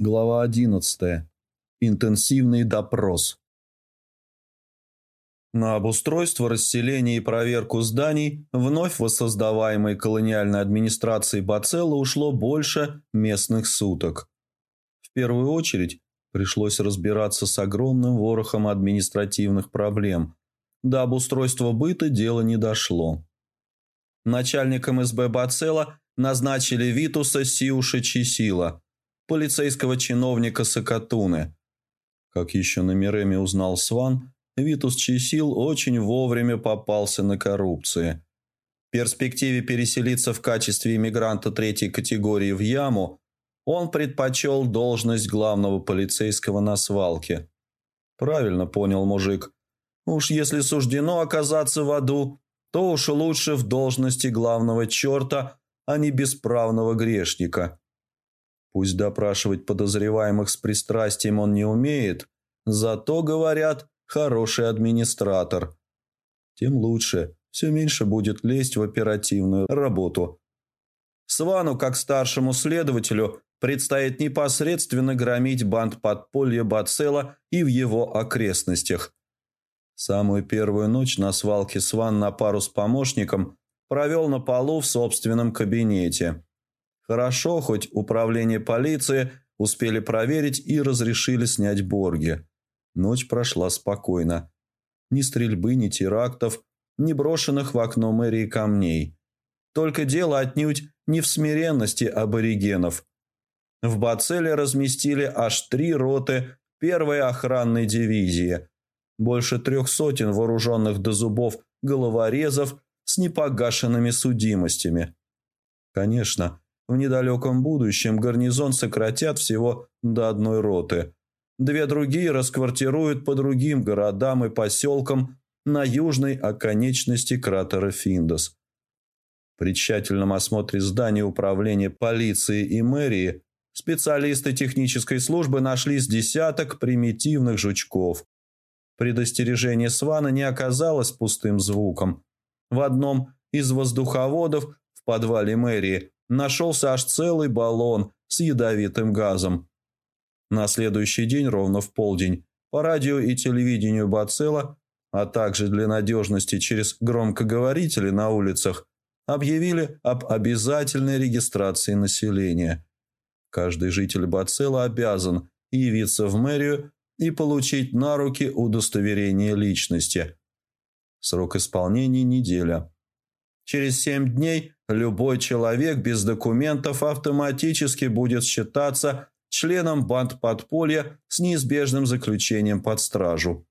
Глава 11. Интенсивный допрос. На обустройство, расселение и проверку зданий вновь воссоздаваемой колониальной администрацией Бацелла ушло больше местных суток. В первую очередь пришлось разбираться с огромным ворохом административных проблем. До обустройства быта дело не дошло. Начальником СБ Бацелла назначили Витуса Сиуша Чисила – полицейского чиновника Сакатуны. Как еще на Миреме узнал Сван, Витус Чесил очень вовремя попался на коррупции. В перспективе переселиться в качестве иммигранта третьей категории в Яму он предпочел должность главного полицейского на свалке. Правильно понял мужик. Уж если суждено оказаться в аду, то уж лучше в должности главного черта, а не бесправного грешника. Пусть допрашивать подозреваемых с пристрастием он не умеет, зато, говорят, хороший администратор. Тем лучше, все меньше будет лезть в оперативную работу. Свану, как старшему следователю, предстоит непосредственно громить банд подполья Бацела и в его окрестностях. Самую первую ночь на свалке Сван на пару с помощником провел на полу в собственном кабинете – Хорошо, хоть управление полиции успели проверить и разрешили снять Борги. Ночь прошла спокойно. Ни стрельбы, ни терактов, ни брошенных в окно мэрии камней. Только дело отнюдь не в смиренности аборигенов. В Бацеле разместили аж три роты первой охранной дивизии, больше трех сотен вооруженных до зубов головорезов с непогашенными судимостями. Конечно, в недалеком будущем гарнизон сократят всего до одной роты. Две другие расквартируют по другим городам и поселкам на южной оконечности кратера Финдос. При тщательном осмотре зданий управления полиции и мэрии специалисты технической службы нашли с десяток примитивных жучков. Предостережение Свана не оказалось пустым звуком. В одном из воздуховодов в подвале мэрии нашелся аж целый баллон с ядовитым газом. На следующий день, ровно в полдень, по радио и телевидению Бацела, а также для надежности через громкоговорители на улицах, объявили об обязательной регистрации населения. Каждый житель Бацела обязан явиться в мэрию и получить на руки удостоверение личности. Срок исполнения – неделя. Через семь дней любой человек без документов автоматически будет считаться членом банд подполья с неизбежным заключением под стражу.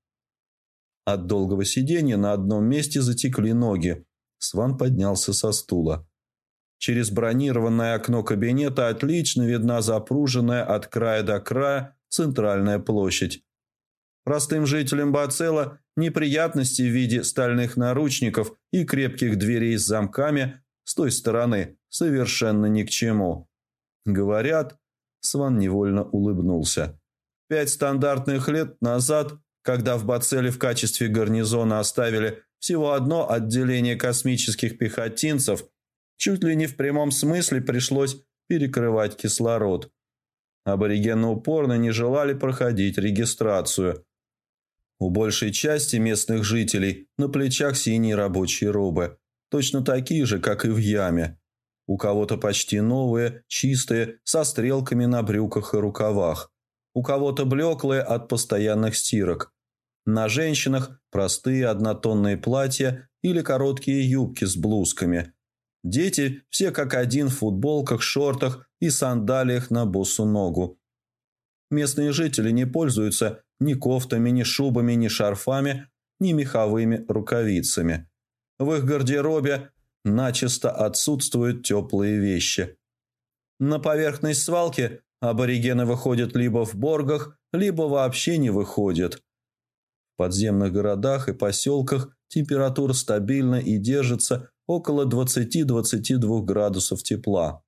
От долгого сидения на одном месте затекли ноги. Сван поднялся со стула. Через бронированное окно кабинета отлично видна запруженная от края до края центральная площадь. Простым жителям Бацела неприятности в виде стальных наручников и крепких дверей с замками с той стороны совершенно ни к чему. Говорят, Сван невольно улыбнулся. Пять стандартных лет назад, когда в Бацеле в качестве гарнизона оставили всего одно отделение космических пехотинцев, чуть ли не в прямом смысле пришлось перекрывать кислород. Аборигены упорно не желали проходить регистрацию – у большей части местных жителей на плечах синие рабочие робы, точно такие же, как и в яме. У кого-то почти новые, чистые, со стрелками на брюках и рукавах. У кого-то блеклые от постоянных стирок. На женщинах простые однотонные платья или короткие юбки с блузками. Дети все как один в футболках, шортах и сандалиях на босу ногу. Местные жители не пользуются ни кофтами, ни шубами, ни шарфами, ни меховыми рукавицами. В их гардеробе начисто отсутствуют теплые вещи. На поверхность свалки аборигены выходят либо в боргах, либо вообще не выходят. В подземных городах и поселках температура стабильна и держится около 20-22 градусов тепла.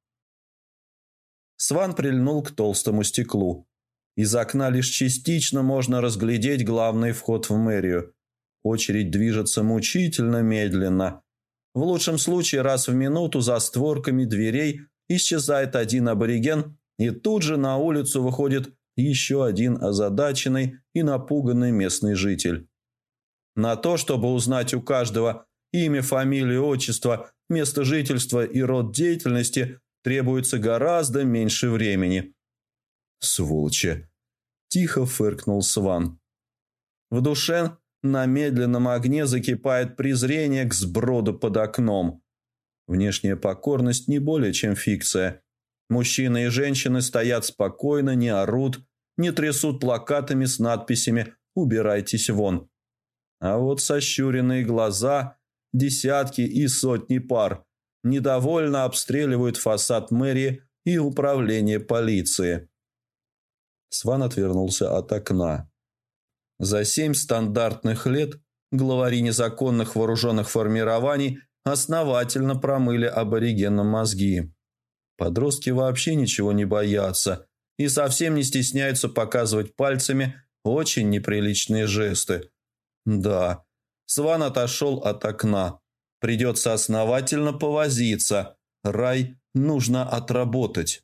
Сван прильнул к толстому стеклу. Из окна лишь частично можно разглядеть главный вход в мэрию. Очередь движется мучительно медленно. В лучшем случае раз в минуту за створками дверей исчезает один абориген И тут же на улицу выходит еще один озадаченный и напуганный местный житель. На то, чтобы узнать у каждого имя, фамилию, отчество, место жительства и род деятельности, требуется гораздо меньше времени. «Сволочи!» – тихо фыркнул Сван. В душе на медленном огне закипает презрение к сброду под окном. Внешняя покорность не более чем фикция. Мужчины и женщины стоят спокойно, не орут, не трясут плакатами с надписями «Убирайтесь вон». А вот сощуренные глаза, десятки и сотни пар, недовольно обстреливают фасад мэрии и управление полиции. Сван отвернулся от окна. За семь стандартных лет главари незаконных вооруженных формирований основательно промыли аборигенам мозги. Подростки вообще ничего не боятся и совсем не стесняются показывать пальцами очень неприличные жесты. Да, Сван отошел от окна. Придется основательно повозиться. Рай нужно отработать.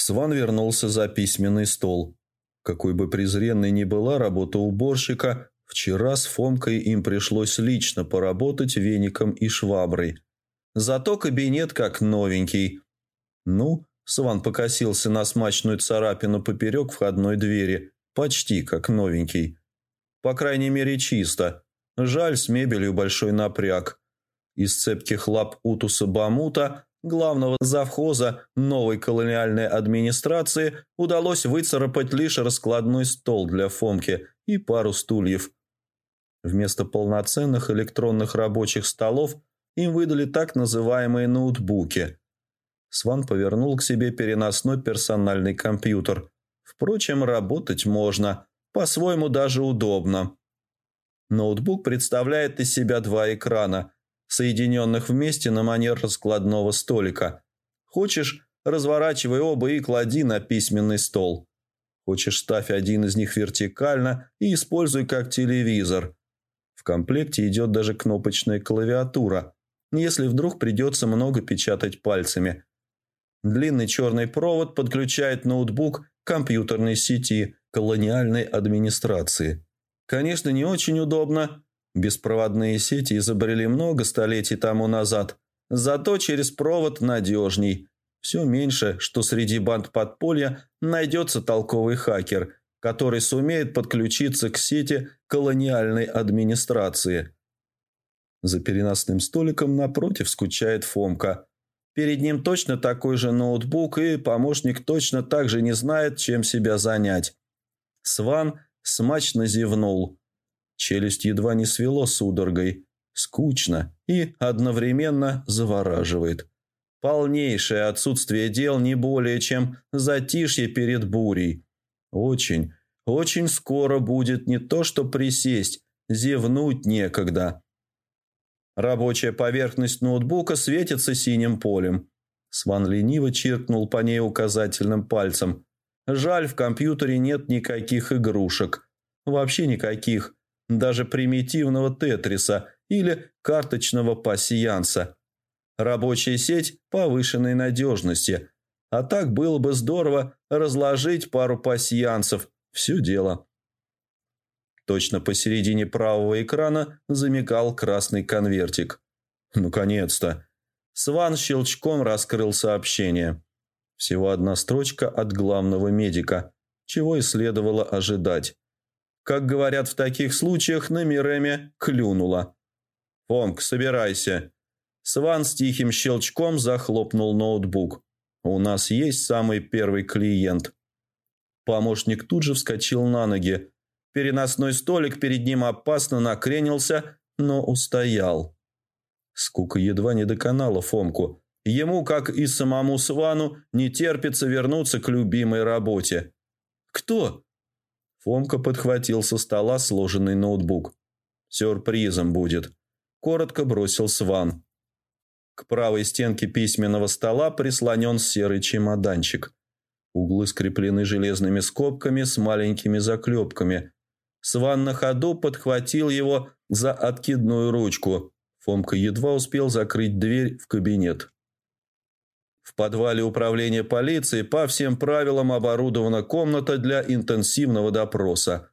Сван вернулся за письменный стол. Какой бы презренной ни была работа уборщика, вчера с Фомкой им пришлось лично поработать веником и шваброй. Зато кабинет как новенький. Ну, Сван покосился на смачную царапину поперек входной двери, почти как новенький. По крайней мере, чисто. Жаль, с мебелью большой напряг. Из цепких лап Утуса Бамута главного завхоза новой колониальной администрации удалось выцарапать лишь раскладной стол для Фомки и пару стульев. Вместо полноценных электронных рабочих столов им выдали так называемые ноутбуки. Сван повернул к себе переносной персональный компьютер. Впрочем, работать можно, по-своему даже удобно. Ноутбук представляет из себя два экрана – соединенных вместе на манер раскладного столика. Хочешь, разворачивай оба и клади на письменный стол. Хочешь, ставь один из них вертикально и используй как телевизор. В комплекте идет даже кнопочная клавиатура, если вдруг придется много печатать пальцами. Длинный черный провод подключает ноутбук к компьютерной сети колониальной администрации. Конечно, не очень удобно, Беспроводные сети изобрели много столетий тому назад, зато через провод надежней. Все меньше, что среди банд подполья найдется толковый хакер, который сумеет подключиться к сети колониальной администрации. За переносным столиком напротив скучает Фомка. Перед ним точно такой же ноутбук, и помощник точно так же не знает, чем себя занять. Сван смачно зевнул. Челюсть едва не свело судорогой. Скучно и одновременно завораживает. Полнейшее отсутствие дел не более чем затишье перед бурей. Очень, очень скоро будет не то что присесть, зевнуть некогда. Рабочая поверхность ноутбука светится синим полем. Сван лениво чиркнул по ней указательным пальцем. Жаль, в компьютере нет никаких игрушек. Вообще никаких даже примитивного тетриса или карточного пассианса. Рабочая сеть повышенной надежности. А так было бы здорово разложить пару пассианцев. Все дело. Точно посередине правого экрана замигал красный конвертик. Наконец-то. Сван щелчком раскрыл сообщение. Всего одна строчка от главного медика, чего и следовало ожидать. Как говорят в таких случаях, на Миреме клюнула. «Фомк, собирайся». Сван с тихим щелчком захлопнул ноутбук. «У нас есть самый первый клиент». Помощник тут же вскочил на ноги. Переносной столик перед ним опасно накренился, но устоял. Скука едва не доконала Фомку. Ему, как и самому Свану, не терпится вернуться к любимой работе. «Кто?» Фомка подхватил со стола сложенный ноутбук. «Сюрпризом будет», – коротко бросил Сван. К правой стенке письменного стола прислонен серый чемоданчик. Углы скреплены железными скобками с маленькими заклепками. Сван на ходу подхватил его за откидную ручку. Фомка едва успел закрыть дверь в кабинет. В подвале управления полиции по всем правилам оборудована комната для интенсивного допроса.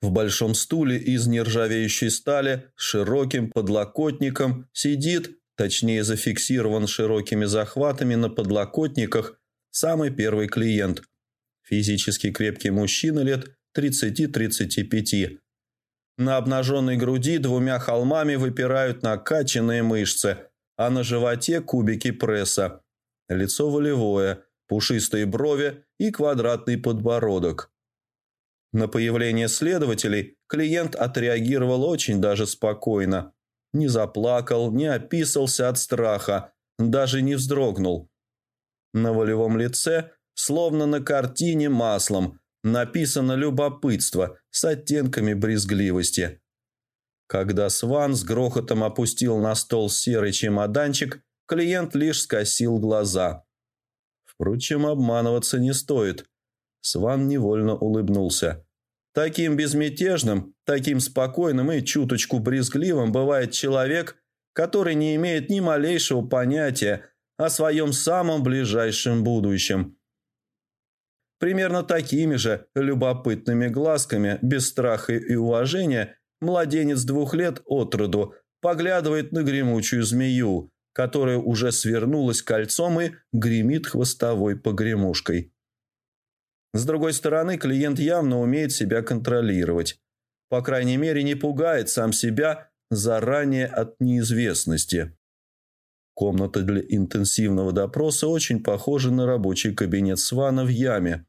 В большом стуле из нержавеющей стали с широким подлокотником сидит, точнее зафиксирован широкими захватами на подлокотниках, самый первый клиент. Физически крепкий мужчина лет 30-35. На обнаженной груди двумя холмами выпирают накачанные мышцы, а на животе кубики пресса. Лицо волевое, пушистые брови и квадратный подбородок. На появление следователей клиент отреагировал очень даже спокойно. Не заплакал, не описался от страха, даже не вздрогнул. На волевом лице, словно на картине маслом, написано любопытство с оттенками брезгливости. Когда Сван с грохотом опустил на стол серый чемоданчик, клиент лишь скосил глаза. Впрочем, обманываться не стоит. Сван невольно улыбнулся. Таким безмятежным, таким спокойным и чуточку брезгливым бывает человек, который не имеет ни малейшего понятия о своем самом ближайшем будущем. Примерно такими же любопытными глазками, без страха и уважения, младенец двух лет от роду поглядывает на гремучую змею, которая уже свернулась кольцом и гремит хвостовой погремушкой. С другой стороны, клиент явно умеет себя контролировать. По крайней мере, не пугает сам себя заранее от неизвестности. Комната для интенсивного допроса очень похожа на рабочий кабинет Свана в яме.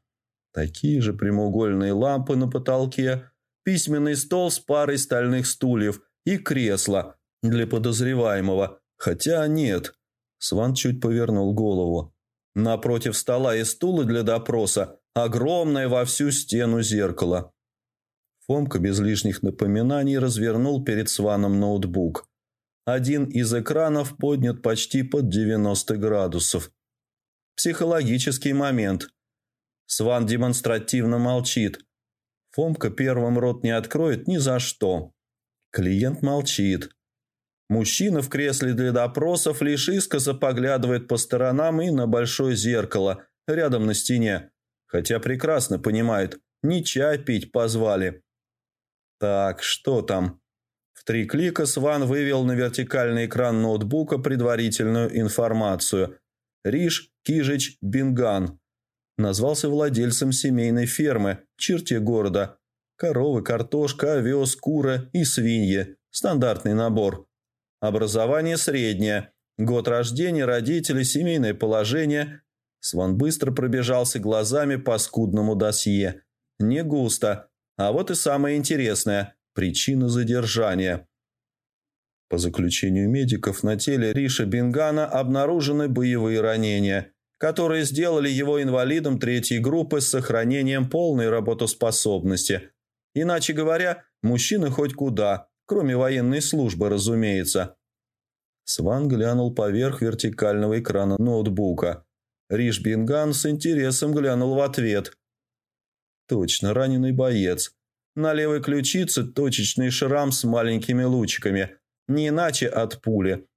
Такие же прямоугольные лампы на потолке, письменный стол с парой стальных стульев и кресло для подозреваемого. Хотя нет. Сван чуть повернул голову. Напротив стола и стула для допроса огромное во всю стену зеркало. Фомка без лишних напоминаний развернул перед Сваном ноутбук. Один из экранов поднят почти под 90 градусов. Психологический момент. Сван демонстративно молчит. Фомка первым рот не откроет ни за что. Клиент молчит. Мужчина в кресле для допросов лишь искоса поглядывает по сторонам и на большое зеркало рядом на стене, хотя прекрасно понимает, не чай пить позвали. Так, что там? В три клика Сван вывел на вертикальный экран ноутбука предварительную информацию. Риш Кижич Бинган. Назвался владельцем семейной фермы в черте города. Коровы, картошка, овес, кура и свиньи. Стандартный набор. Образование среднее. Год рождения, родители, семейное положение. Сван быстро пробежался глазами по скудному досье. Не густо. А вот и самое интересное – причина задержания. По заключению медиков, на теле Риша Бингана обнаружены боевые ранения, которые сделали его инвалидом третьей группы с сохранением полной работоспособности. Иначе говоря, мужчина хоть куда, кроме военной службы, разумеется. Сван глянул поверх вертикального экрана ноутбука. Риш Бинган с интересом глянул в ответ – Точно, раненый боец. На левой ключице точечный шрам с маленькими лучиками. Не иначе от пули.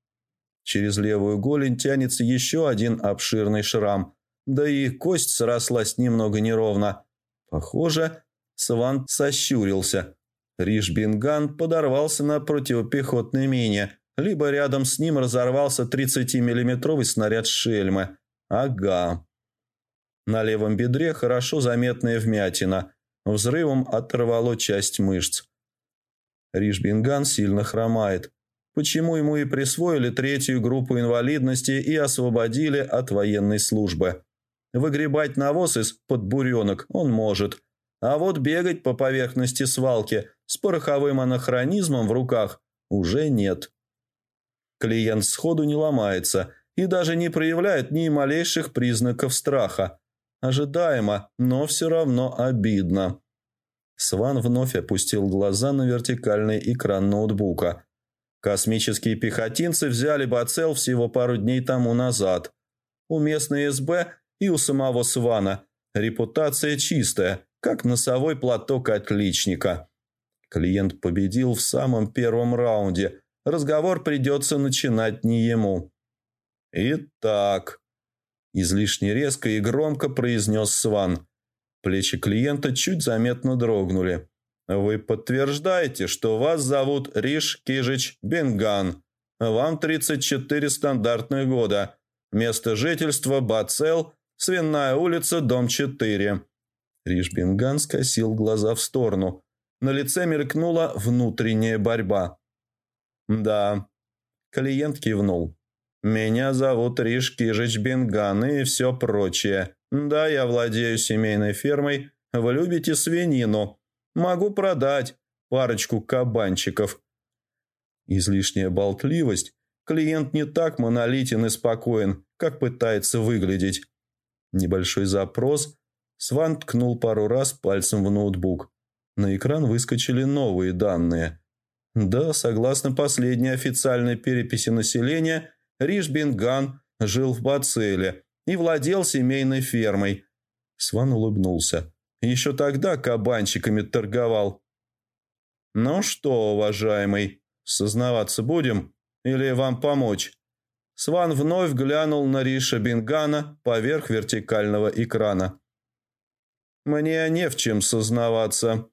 Через левую голень тянется еще один обширный шрам. Да и кость срослась немного неровно. Похоже, Сван сощурился. Риш Бинган подорвался на противопехотной мине. Либо рядом с ним разорвался 30-миллиметровый снаряд шельмы. Ага. На левом бедре хорошо заметная вмятина. Взрывом оторвало часть мышц. Ришбинган сильно хромает. Почему ему и присвоили третью группу инвалидности и освободили от военной службы? Выгребать навоз из-под буренок он может. А вот бегать по поверхности свалки с пороховым анахронизмом в руках уже нет. Клиент сходу не ломается и даже не проявляет ни малейших признаков страха. Ожидаемо, но все равно обидно. Сван вновь опустил глаза на вертикальный экран ноутбука. Космические пехотинцы взяли Бацел всего пару дней тому назад. У местной СБ и у самого Свана репутация чистая, как носовой платок отличника. Клиент победил в самом первом раунде. Разговор придется начинать не ему. «Итак», Излишне резко и громко произнес Сван. Плечи клиента чуть заметно дрогнули. «Вы подтверждаете, что вас зовут Риш Кижич Бенган. Вам 34 стандартных года. Место жительства Бацел, Свиная улица, дом 4». Риш Бенган скосил глаза в сторону. На лице мелькнула внутренняя борьба. «Да». Клиент кивнул. «Меня зовут Риш Кижич Бенган и все прочее. Да, я владею семейной фермой. Вы любите свинину. Могу продать парочку кабанчиков». Излишняя болтливость. Клиент не так монолитен и спокоен, как пытается выглядеть. Небольшой запрос. Сван ткнул пару раз пальцем в ноутбук. На экран выскочили новые данные. Да, согласно последней официальной переписи населения, Риш Бинган жил в Бацеле и владел семейной фермой. Сван улыбнулся. Еще тогда кабанчиками торговал. «Ну что, уважаемый, сознаваться будем или вам помочь?» Сван вновь глянул на Риша Бингана поверх вертикального экрана. «Мне не в чем сознаваться».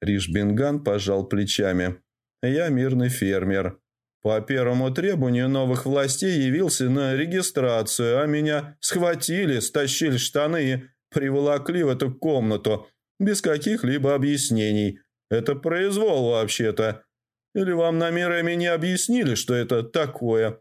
Риш Бинган пожал плечами. «Я мирный фермер. По первому требованию новых властей явился на регистрацию, а меня схватили, стащили штаны приволокли в эту комнату без каких-либо объяснений. Это произвол вообще-то. Или вам намерами не объяснили, что это такое?»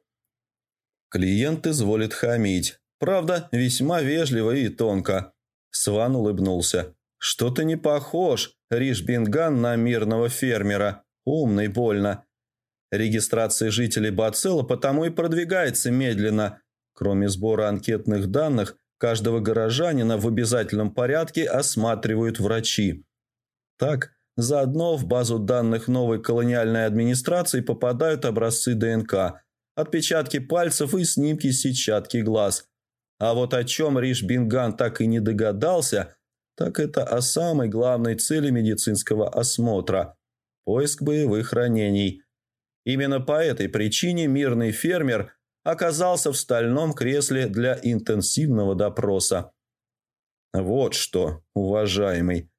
Клиент изволит хамить. Правда, весьма вежливо и тонко. Сван улыбнулся. «Что-то не похож, Риш Бинган, на мирного фермера. Умный больно. Регистрация жителей Бацела потому и продвигается медленно. Кроме сбора анкетных данных, каждого горожанина в обязательном порядке осматривают врачи. Так, заодно в базу данных новой колониальной администрации попадают образцы ДНК, отпечатки пальцев и снимки сетчатки глаз. А вот о чем Риш Бинган так и не догадался, так это о самой главной цели медицинского осмотра – поиск боевых ранений – Именно по этой причине мирный фермер оказался в стальном кресле для интенсивного допроса. «Вот что, уважаемый!»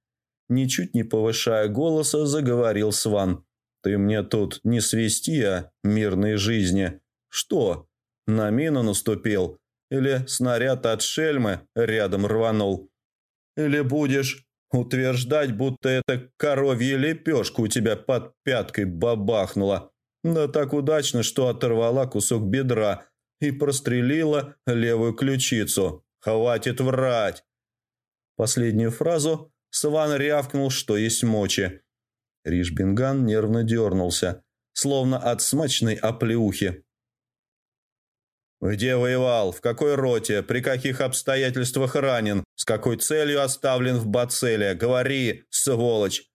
Ничуть не повышая голоса, заговорил Сван. «Ты мне тут не свести о мирной жизни. Что, на мину наступил? Или снаряд от шельмы рядом рванул? Или будешь утверждать, будто эта коровья лепешка у тебя под пяткой бабахнула?» Да так удачно, что оторвала кусок бедра и прострелила левую ключицу. Хватит врать. Последнюю фразу Сван рявкнул, что есть мочи. Ришбинган нервно дернулся, словно от смачной оплеухи. «Где воевал? В какой роте? При каких обстоятельствах ранен? С какой целью оставлен в Бацеле? Говори, сволочь!»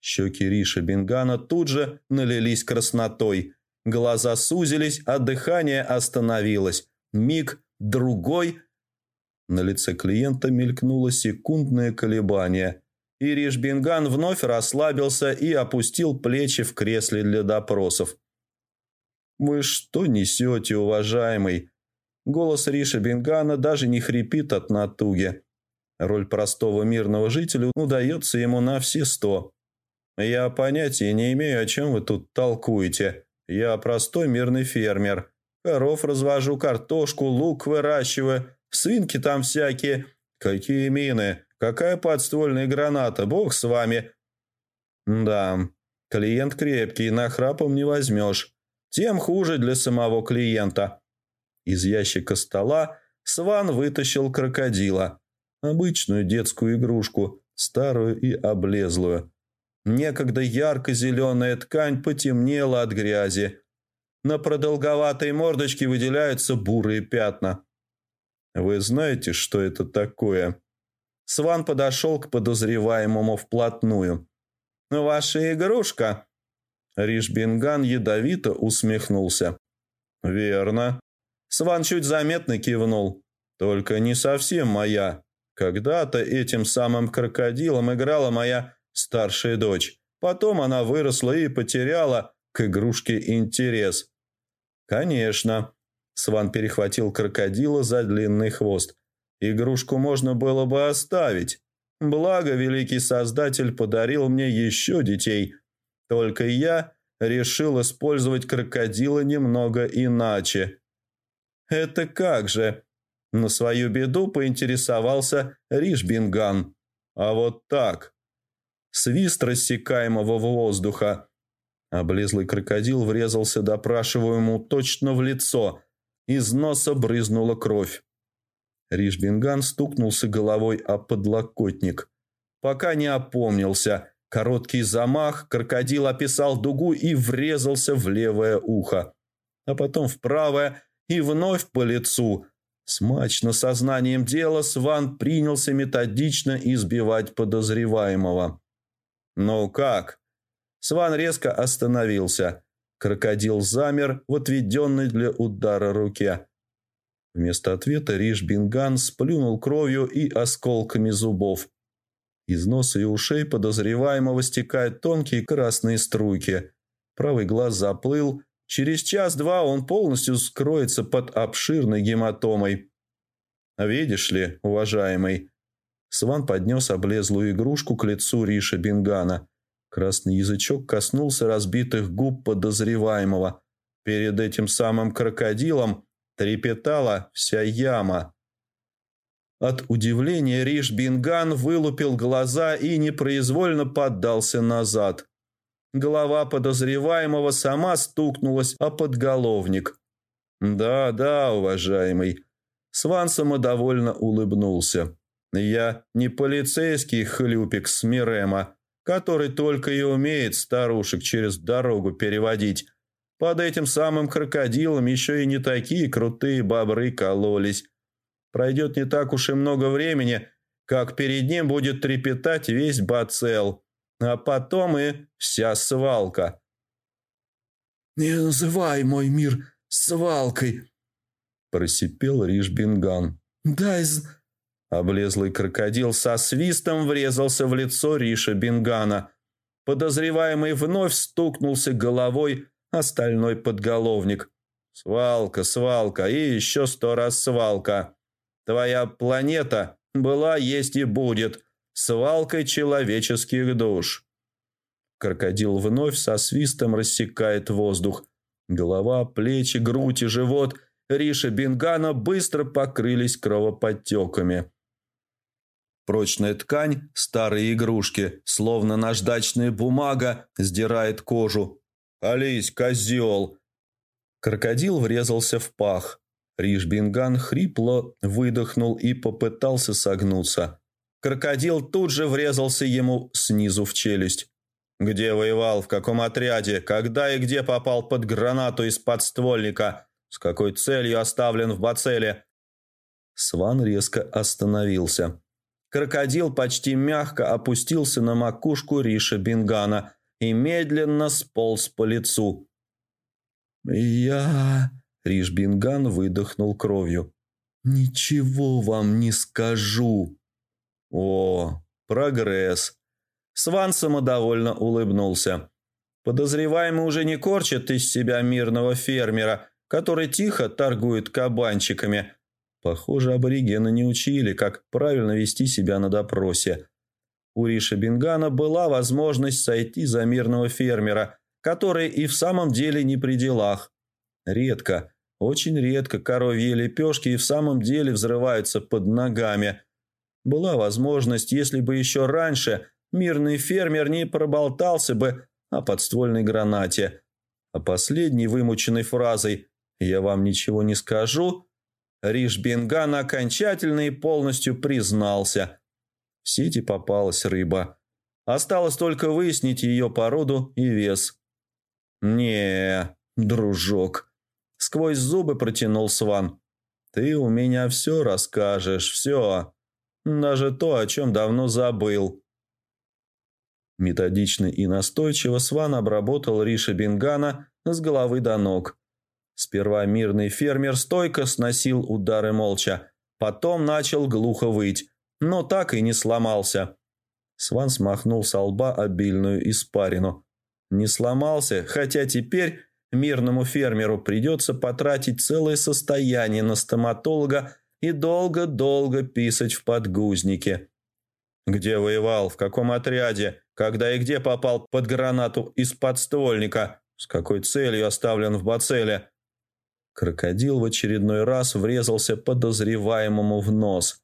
Щеки Риша Бингана тут же налились краснотой. Глаза сузились, а дыхание остановилось. Миг, другой. На лице клиента мелькнуло секундное колебание. И Риш Бинган вновь расслабился и опустил плечи в кресле для допросов. «Вы что несете, уважаемый?» Голос Риша Бингана даже не хрипит от натуги. Роль простого мирного жителя удается ему на все сто. «Я понятия не имею, о чем вы тут толкуете. Я простой мирный фермер. Коров развожу, картошку, лук выращиваю, свинки там всякие. Какие мины? Какая подствольная граната? Бог с вами!» «Да, клиент крепкий, нахрапом не возьмешь. Тем хуже для самого клиента». Из ящика стола Сван вытащил крокодила. Обычную детскую игрушку, старую и облезлую. Некогда ярко-зеленая ткань потемнела от грязи. На продолговатой мордочке выделяются бурые пятна. «Вы знаете, что это такое?» Сван подошел к подозреваемому вплотную. «Ваша игрушка?» Ришбинган ядовито усмехнулся. «Верно». Сван чуть заметно кивнул. «Только не совсем моя. Когда-то этим самым крокодилом играла моя старшая дочь. Потом она выросла и потеряла к игрушке интерес. Конечно. Сван перехватил крокодила за длинный хвост. Игрушку можно было бы оставить. Благо, великий создатель подарил мне еще детей. Только я решил использовать крокодила немного иначе. «Это как же?» На свою беду поинтересовался Ришбинган. «А вот так». Свист рассекаемого воздуха. Облезлый крокодил врезался допрашиваемому точно в лицо. Из носа брызнула кровь. Ришбинган стукнулся головой о подлокотник. Пока не опомнился. Короткий замах, крокодил описал дугу и врезался в левое ухо. А потом в правое и вновь по лицу. Смачно сознанием дела Сван принялся методично избивать подозреваемого. «Ну как?» Сван резко остановился. Крокодил замер в отведенной для удара руке. Вместо ответа Риш Бинган сплюнул кровью и осколками зубов. Из носа и ушей подозреваемого стекают тонкие красные струйки. Правый глаз заплыл. Через час-два он полностью скроется под обширной гематомой. «Видишь ли, уважаемый...» Сван поднес облезлую игрушку к лицу Риша Бингана. Красный язычок коснулся разбитых губ подозреваемого. Перед этим самым крокодилом трепетала вся яма. От удивления Риш Бинган вылупил глаза и непроизвольно поддался назад. Голова подозреваемого сама стукнулась о подголовник. «Да, да, уважаемый». Сван самодовольно улыбнулся. «Я не полицейский хлюпик с Мирема, который только и умеет старушек через дорогу переводить. Под этим самым крокодилом еще и не такие крутые бобры кололись. Пройдет не так уж и много времени, как перед ним будет трепетать весь бацел, а потом и вся свалка. «Не называй мой мир свалкой!» – просипел Ришбинган. «Дай з...» Облезлый крокодил со свистом врезался в лицо Риша Бингана. Подозреваемый вновь стукнулся головой остальной подголовник. Свалка, свалка и еще сто раз свалка. Твоя планета была, есть и будет свалкой человеческих душ. Крокодил вновь со свистом рассекает воздух. Голова, плечи, грудь и живот Риша Бингана быстро покрылись кровоподтеками. Прочная ткань, старые игрушки, словно наждачная бумага, сдирает кожу, «Колись, козел!» Крокодил врезался в пах. Ришбинган хрипло выдохнул и попытался согнуться. Крокодил тут же врезался ему снизу в челюсть. «Где воевал? В каком отряде? Когда и где попал под гранату из подствольника? С какой целью оставлен в бацеле?» Сван резко остановился. Крокодил почти мягко опустился на макушку Риша Бингана и медленно сполз по лицу. «Я...» — Ришбинган выдохнул кровью. «Ничего вам не скажу». «О, прогресс!» Сван самодовольно улыбнулся. Подозреваемый уже не корчит из себя мирного фермера, который тихо торгует кабанчиками. Похоже, аборигены не учили, как правильно вести себя на допросе. У Риша Бингана была возможность сойти за мирного фермера, который и в самом деле не при делах. Редко, очень редко коровьи лепешки и в самом деле взрываются под ногами. Была возможность, если бы еще раньше мирный фермер не проболтался бы о подствольной гранате. А последней вымученной фразой «я вам ничего не скажу» Риш окончательно и полностью признался – в сети попалась рыба. Осталось только выяснить ее породу и вес. не дружок», — сквозь зубы протянул Сван. «Ты у меня все расскажешь, все. Даже то, о чем давно забыл». Методично и настойчиво Сван обработал Риша Бингана с головы до ног. Сперва мирный фермер стойко сносил удары молча, потом начал глухо выть, но так и не сломался. Сван смахнул со лба обильную испарину. Не сломался, хотя теперь мирному фермеру придется потратить целое состояние на стоматолога и долго-долго писать в подгузнике. Где воевал, в каком отряде, когда и где попал под гранату из подствольника, с какой целью оставлен в бацеле. Крокодил в очередной раз врезался подозреваемому в нос.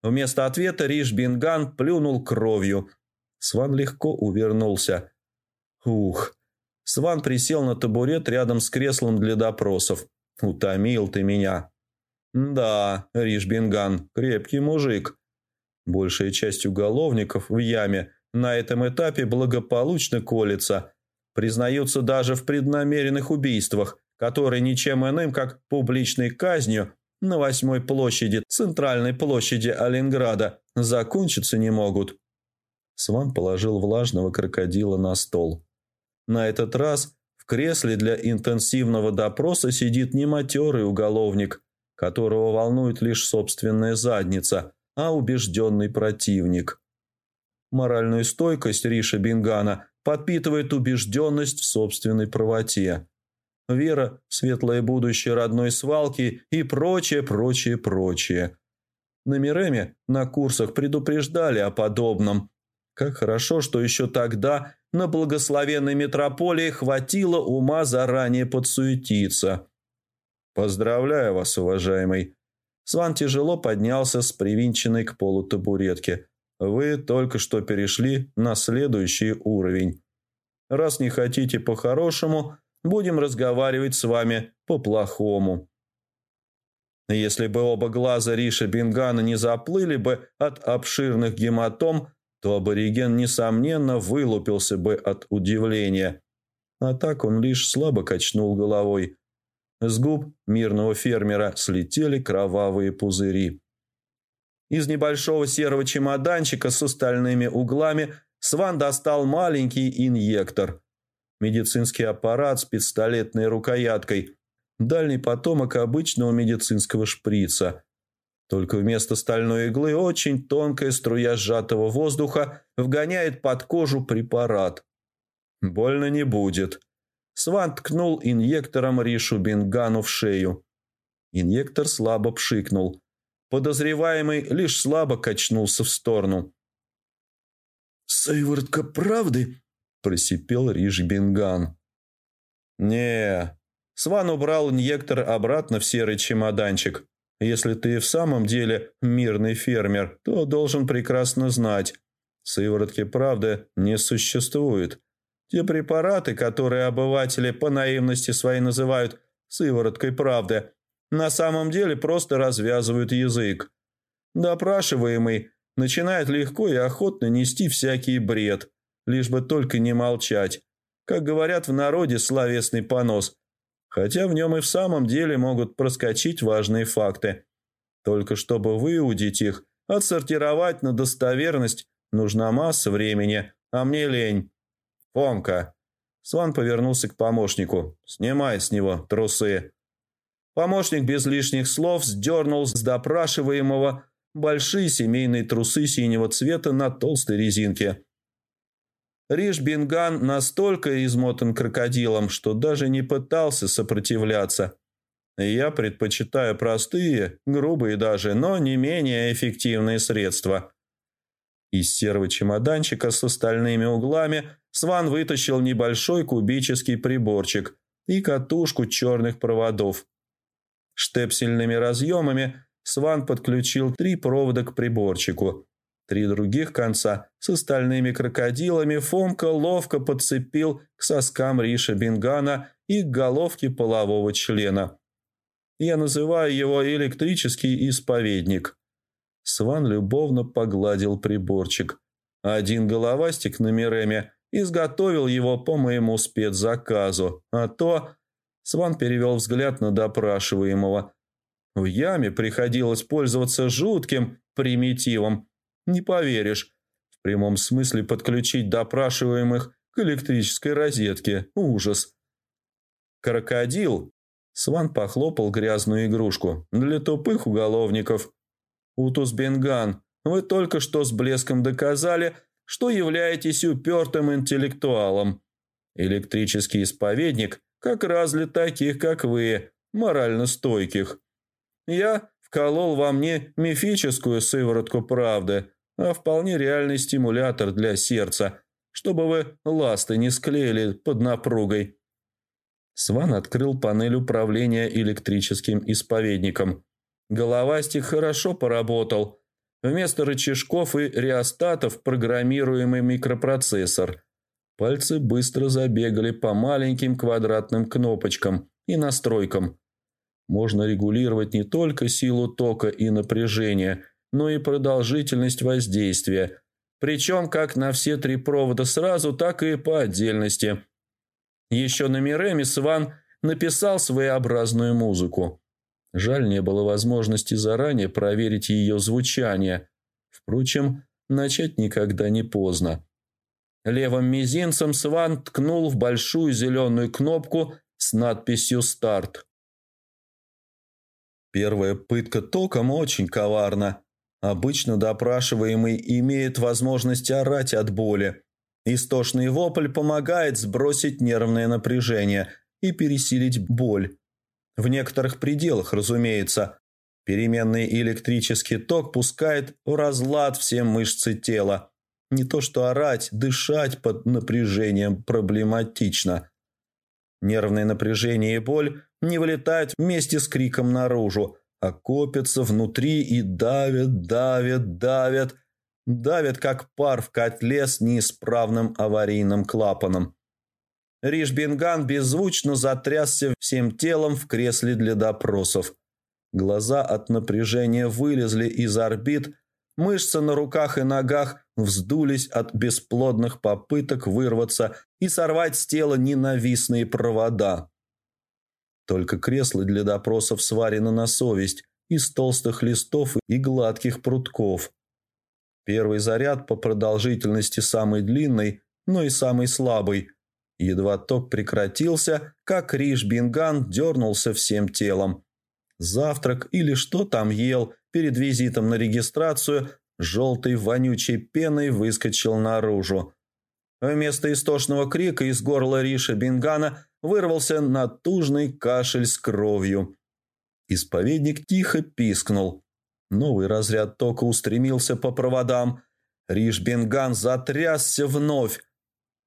Вместо ответа Риш Бинган плюнул кровью. Сван легко увернулся. Ух. Сван присел на табурет рядом с креслом для допросов. «Утомил ты меня». «Да, Риш Бинган, крепкий мужик». Большая часть уголовников в яме на этом этапе благополучно колется. Признаются даже в преднамеренных убийствах, которые ничем иным, как публичной казнью на Восьмой площади, центральной площади Олинграда, закончиться не могут. Сван положил влажного крокодила на стол. На этот раз в кресле для интенсивного допроса сидит не матерый уголовник, которого волнует лишь собственная задница, а убежденный противник. Моральную стойкость Риша Бингана подпитывает убежденность в собственной правоте. Вера светлое будущее родной свалки и прочее, прочее, прочее. На Миреме на курсах предупреждали о подобном. Как хорошо, что еще тогда на благословенной метрополии хватило ума заранее подсуетиться. «Поздравляю вас, уважаемый!» Сван тяжело поднялся с привинченной к полу табуретки. «Вы только что перешли на следующий уровень. Раз не хотите по-хорошему, будем разговаривать с вами по-плохому». Если бы оба глаза Риша Бингана не заплыли бы от обширных гематом, то абориген, несомненно, вылупился бы от удивления. А так он лишь слабо качнул головой. С губ мирного фермера слетели кровавые пузыри. Из небольшого серого чемоданчика с остальными углами Сван достал маленький инъектор. Медицинский аппарат с пистолетной рукояткой. Дальний потомок обычного медицинского шприца – только вместо стальной иглы очень тонкая струя сжатого воздуха вгоняет под кожу препарат. Больно не будет. Сван ткнул инъектором Ришу Бингану в шею. Инъектор слабо пшикнул. Подозреваемый лишь слабо качнулся в сторону. «Сыворотка правды?» – просипел Риш Бинган. не Сван убрал инъектор обратно в серый чемоданчик. Если ты в самом деле мирный фермер, то должен прекрасно знать, сыворотки правды не существует. Те препараты, которые обыватели по наивности своей называют сывороткой правды, на самом деле просто развязывают язык. Допрашиваемый начинает легко и охотно нести всякий бред, лишь бы только не молчать. Как говорят в народе словесный понос, хотя в нем и в самом деле могут проскочить важные факты. Только чтобы выудить их, отсортировать на достоверность, нужна масса времени, а мне лень. Фомка. Сван повернулся к помощнику. «Снимай с него трусы». Помощник без лишних слов сдернул с допрашиваемого большие семейные трусы синего цвета на толстой резинке. Риш Бинган настолько измотан крокодилом, что даже не пытался сопротивляться. Я предпочитаю простые, грубые даже, но не менее эффективные средства. Из серого чемоданчика с остальными углами Сван вытащил небольшой кубический приборчик и катушку черных проводов. Штепсельными разъемами Сван подключил три провода к приборчику, Три других конца с остальными крокодилами Фомка ловко подцепил к соскам Риша Бингана и к головке полового члена. Я называю его электрический исповедник. Сван любовно погладил приборчик. Один головастик на Миреме изготовил его по моему спецзаказу, а то... Сван перевел взгляд на допрашиваемого. В яме приходилось пользоваться жутким примитивом – не поверишь. В прямом смысле подключить допрашиваемых к электрической розетке. Ужас. Крокодил. Сван похлопал грязную игрушку. Для тупых уголовников. Утус Бенган, вы только что с блеском доказали, что являетесь упертым интеллектуалом. Электрический исповедник, как раз для таких, как вы, морально стойких. Я вколол вам не мифическую сыворотку правды, а вполне реальный стимулятор для сердца, чтобы вы ласты не склеили под напругой». Сван открыл панель управления электрическим исповедником. Головастик хорошо поработал. Вместо рычажков и реостатов программируемый микропроцессор. Пальцы быстро забегали по маленьким квадратным кнопочкам и настройкам. Можно регулировать не только силу тока и напряжения, но и продолжительность воздействия. Причем как на все три провода сразу, так и по отдельности. Еще на Миреме Сван написал своеобразную музыку. Жаль, не было возможности заранее проверить ее звучание. Впрочем, начать никогда не поздно. Левым мизинцем Сван ткнул в большую зеленую кнопку с надписью «Старт». Первая пытка током очень коварна. Обычно допрашиваемый имеет возможность орать от боли. Истошный вопль помогает сбросить нервное напряжение и пересилить боль. В некоторых пределах, разумеется. Переменный электрический ток пускает в разлад все мышцы тела. Не то что орать, дышать под напряжением проблематично. Нервное напряжение и боль не вылетают вместе с криком наружу, а внутри и давят, давят, давят, давят, как пар в котле с неисправным аварийным клапаном. Ришбинган беззвучно затрясся всем телом в кресле для допросов. Глаза от напряжения вылезли из орбит, мышцы на руках и ногах вздулись от бесплодных попыток вырваться и сорвать с тела ненавистные провода. Только кресло для допросов сварено на совесть из толстых листов и гладких прутков. Первый заряд по продолжительности самый длинный, но и самый слабый – Едва ток прекратился, как Риш Бинган дернулся всем телом. Завтрак или что там ел перед визитом на регистрацию, желтой вонючей пеной выскочил наружу. Вместо истошного крика из горла Риша Бингана вырвался натужный кашель с кровью. Исповедник тихо пискнул. Новый разряд тока устремился по проводам. Риш Бинган затрясся вновь.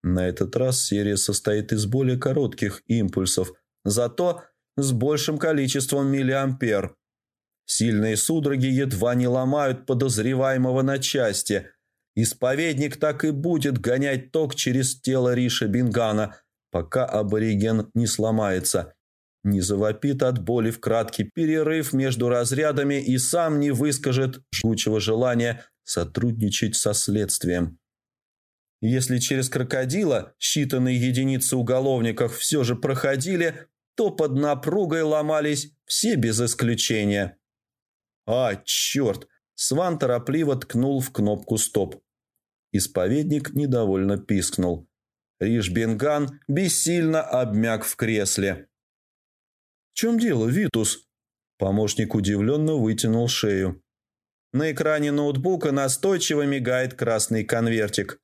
На этот раз серия состоит из более коротких импульсов, зато с большим количеством миллиампер. Сильные судороги едва не ломают подозреваемого на части. Исповедник так и будет гонять ток через тело Риша Бингана, пока абориген не сломается. Не завопит от боли в краткий перерыв между разрядами и сам не выскажет жгучего желания сотрудничать со следствием. Если через крокодила считанные единицы уголовников все же проходили, то под напругой ломались все без исключения. «А, черт!» Сван торопливо ткнул в кнопку «Стоп». Исповедник недовольно пискнул. Ришбенган бессильно обмяк в кресле. «В чем дело, Витус?» Помощник удивленно вытянул шею. На экране ноутбука настойчиво мигает красный конвертик.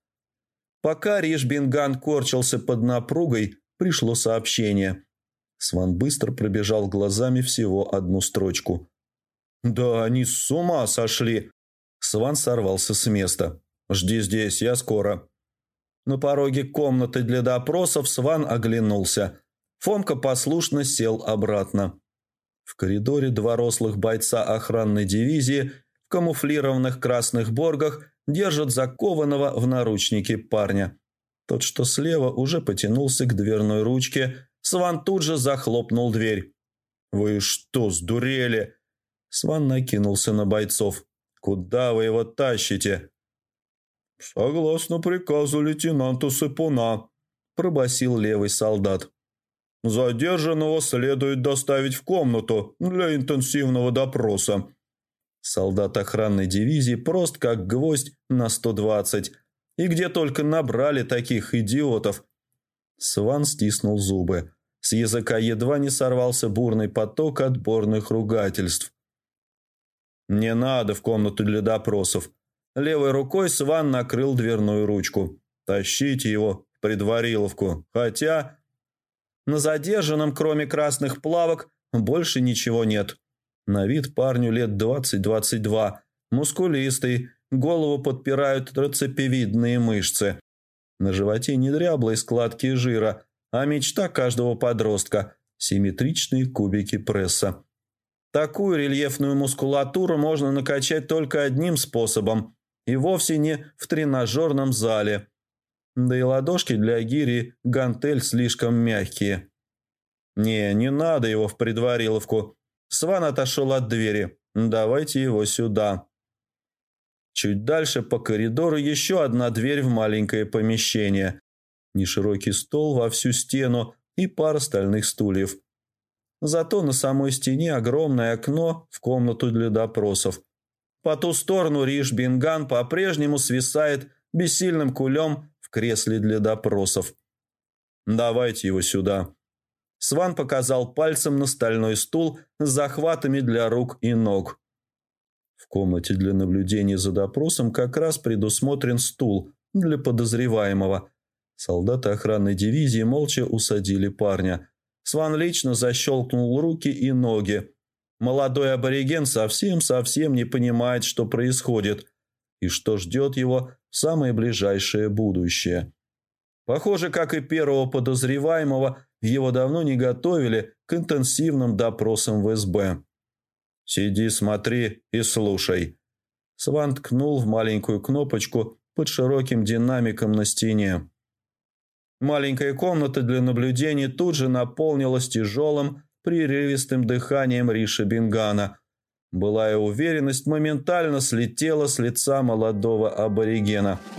Пока Ришбинган корчился под напругой, пришло сообщение. Сван быстро пробежал глазами всего одну строчку. «Да они с ума сошли!» Сван сорвался с места. «Жди здесь, я скоро». На пороге комнаты для допросов Сван оглянулся. Фомка послушно сел обратно. В коридоре два рослых бойца охранной дивизии в камуфлированных красных боргах держат закованного в наручники парня. Тот, что слева, уже потянулся к дверной ручке. Сван тут же захлопнул дверь. «Вы что, сдурели?» Сван накинулся на бойцов. «Куда вы его тащите?» «Согласно приказу лейтенанта Сыпуна», – пробасил левый солдат. «Задержанного следует доставить в комнату для интенсивного допроса. Солдат охранной дивизии прост как гвоздь на 120. И где только набрали таких идиотов. Сван стиснул зубы. С языка едва не сорвался бурный поток отборных ругательств. «Не надо в комнату для допросов». Левой рукой Сван накрыл дверную ручку. «Тащите его предвариловку. Хотя...» На задержанном, кроме красных плавок, больше ничего нет. На вид парню лет 20-22, мускулистый, голову подпирают трацепевидные мышцы. На животе не дряблые складки жира, а мечта каждого подростка – симметричные кубики пресса. Такую рельефную мускулатуру можно накачать только одним способом, и вовсе не в тренажерном зале. Да и ладошки для гири гантель слишком мягкие. Не, не надо его в предвариловку. Сван отошел от двери. Давайте его сюда. Чуть дальше по коридору еще одна дверь в маленькое помещение. Неширокий стол во всю стену и пара стальных стульев. Зато на самой стене огромное окно в комнату для допросов. По ту сторону Риш Бинган по-прежнему свисает бессильным кулем в кресле для допросов. «Давайте его сюда». Сван показал пальцем на стальной стул с захватами для рук и ног. В комнате для наблюдения за допросом как раз предусмотрен стул для подозреваемого. Солдаты охранной дивизии молча усадили парня – Сван лично защелкнул руки и ноги. Молодой абориген совсем-совсем не понимает, что происходит и что ждет его в самое ближайшее будущее. Похоже, как и первого подозреваемого, его давно не готовили к интенсивным допросам в СБ. «Сиди, смотри и слушай». Сван ткнул в маленькую кнопочку под широким динамиком на стене. Маленькая комната для наблюдений тут же наполнилась тяжелым, прерывистым дыханием Риша Бингана. Былая уверенность моментально слетела с лица молодого аборигена –